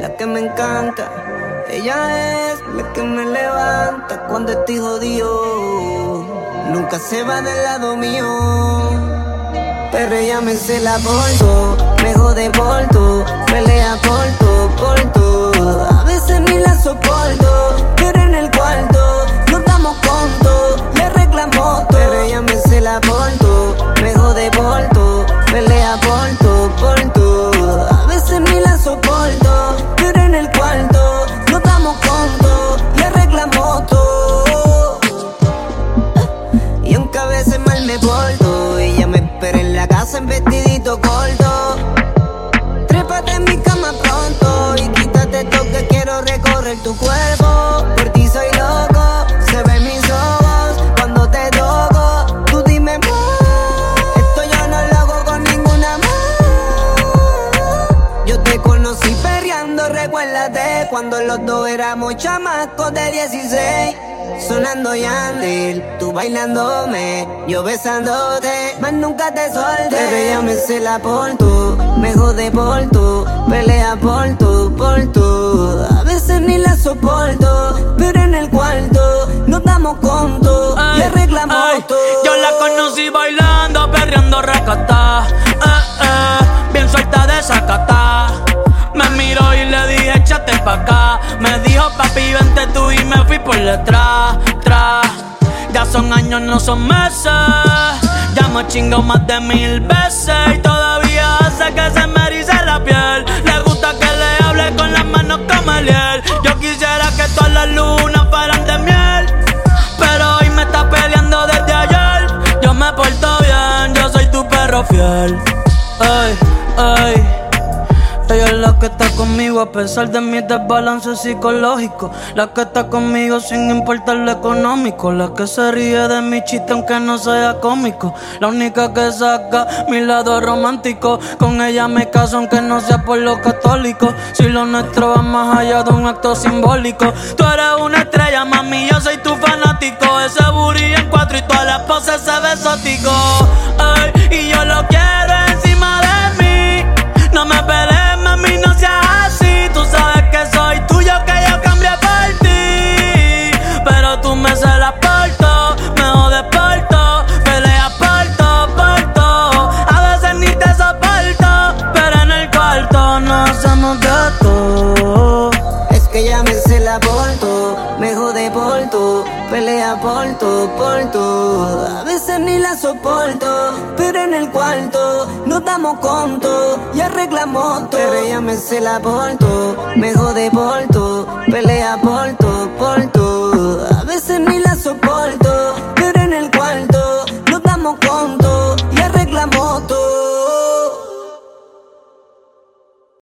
la que me encanta. Ella es la que me levanta cuando estoy jodido. Nunca se va del lado mío. Pero ella me se la porto, me jode todo, pelea por todo. A veces ni la soporto, pero en el cuarto no damos conto, le reclamo todo. Pero ella me se la porto, me jode todo, pelea por me porto, ella me espera en la casa en vestidito corto. Trépate en mi cama pronto y quítate esto que quiero recorrer tu cuerpo. Por ti soy loco, se ven mis ojos cuando te toco. Tú dime más, esto yo no lo hago con ninguna más. Yo te conocí perreando, recuérdate cuando los dos éramos chamacos de 16. Sonando Yandel, tú bailándome, yo besándote, más nunca te solté. Pero ella me se la por tú, me jode por tú, pelea por tú, por tú. A veces ni la soporto, son años, no son meses. Ya me chingo más de mil veces y todavía hace que se me erice la piel. Le gusta que le hable con las manos como el hiel. Yo quisiera que todas las lunas fueran de miel. Pero hoy me está peleando desde ayer. Yo me porto bien, yo soy tu perro fiel. Ay, ay. Ella es la que está conmigo a pesar de mis desbalances psicológicos. La que está conmigo sin importar lo económico. La que se ríe de mi chiste aunque no sea cómico. La única que saca mi lado romántico. Con ella me caso aunque no sea por lo católico. Si lo nuestro va más allá de un acto simbólico. Tú eres una estrella, mami, yo soy tu fanático. Ese booty en cuatro y todas las poses se ve. Por pelea por tú, por tú. A veces ni la soporto, pero en el cuarto nos damos conto y arreglamos todo. Pero ella me se la porto, me jode por tú,